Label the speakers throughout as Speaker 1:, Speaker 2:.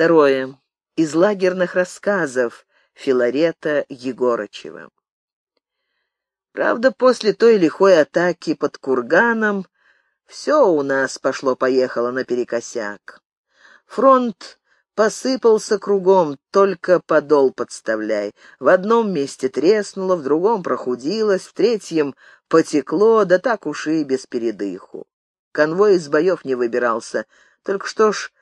Speaker 1: Второе. Из лагерных рассказов Филарета Егорычева. Правда, после той лихой атаки под Курганом все у нас пошло-поехало наперекосяк. Фронт посыпался кругом, только подол подставляй. В одном месте треснуло, в другом прохудилось, в третьем потекло, да так уж и без передыху. Конвой из боев не выбирался. Только что ж,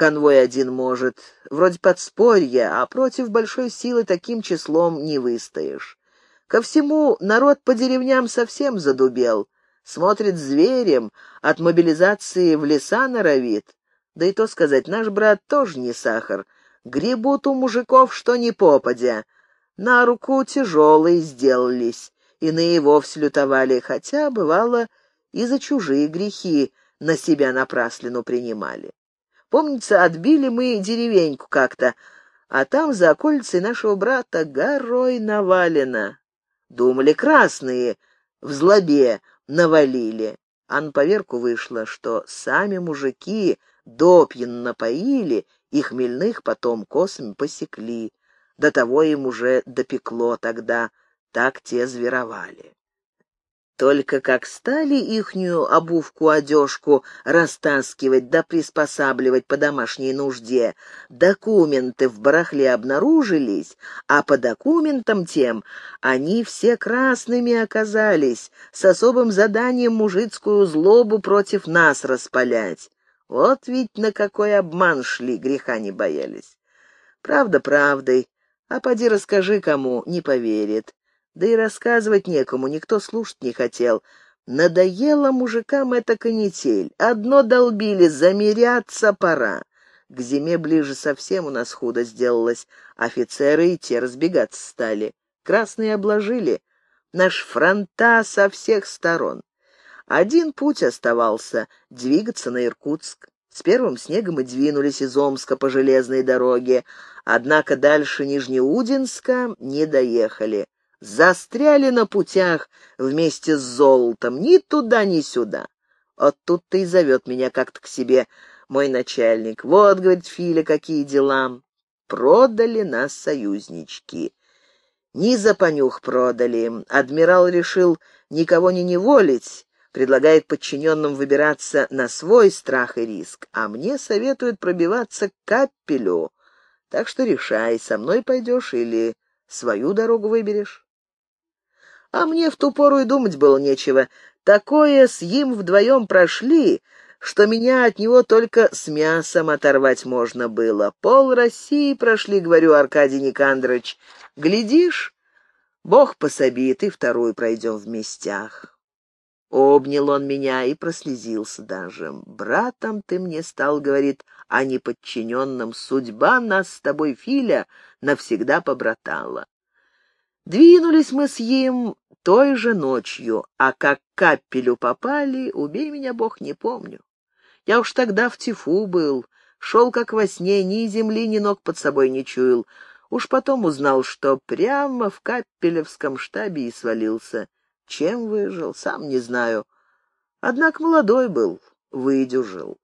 Speaker 1: конвой один может. Вроде подспорья, а против большой силы таким числом не выстоишь. Ко всему народ по деревням совсем задубел. Смотрит зверем, от мобилизации в леса норовит. Да и то сказать, наш брат тоже не сахар. Гребут у мужиков, что ни попадя. На руку тяжелые сделались, иные вовсе лютовали, хотя, бывало, и за чужие грехи на себя напраслину принимали. Помнится, отбили мы деревеньку как-то, а там за околицей нашего брата горой навалено. Думали, красные в злобе навалили. А на поверку вышло, что сами мужики допьян напоили и хмельных потом косами посекли. До того им уже допекло тогда, так те зверовали. Только как стали ихнюю обувку-одежку растаскивать да приспосабливать по домашней нужде, документы в барахле обнаружились, а по документам тем они все красными оказались, с особым заданием мужицкую злобу против нас распалять. Вот ведь на какой обман шли, греха не боялись. Правда правдой, а поди расскажи кому, не поверит. Да и рассказывать некому, никто слушать не хотел. Надоело мужикам эта канитель. Одно долбили, замеряться пора. К зиме ближе совсем у нас худо сделалось. Офицеры и те разбегаться стали. Красные обложили. Наш фронта со всех сторон. Один путь оставался — двигаться на Иркутск. С первым снегом и двинулись из Омска по железной дороге, однако дальше Нижнеудинска не доехали. Застряли на путях вместе с золотом, ни туда, ни сюда. Вот тут-то и зовет меня как-то к себе мой начальник. Вот, говорит Филя, какие дела. Продали нас союзнички. Ни за понюх продали. Адмирал решил никого не неволить, предлагает подчиненным выбираться на свой страх и риск, а мне советует пробиваться к капелю. Так что решай, со мной пойдешь или свою дорогу выберешь. А мне в ту пору и думать было нечего. Такое с им вдвоем прошли, что меня от него только с мясом оторвать можно было. Пол России прошли, говорю, Аркадий Никандрович. Глядишь, Бог пособит, и вторую пройдем в местях. Обнял он меня и прослезился даже. «Братом ты мне стал, — говорит, — а не подчиненным. Судьба нас с тобой, Филя, навсегда побратала. Двинулись мы с ним той же ночью, а как капелю попали, убей меня, Бог, не помню. Я уж тогда в тифу был, шел как во сне, ни земли, ни ног под собой не чуял. Уж потом узнал, что прямо в капелевском штабе и свалился. Чем выжил, сам не знаю. Однако молодой был, выдюжил.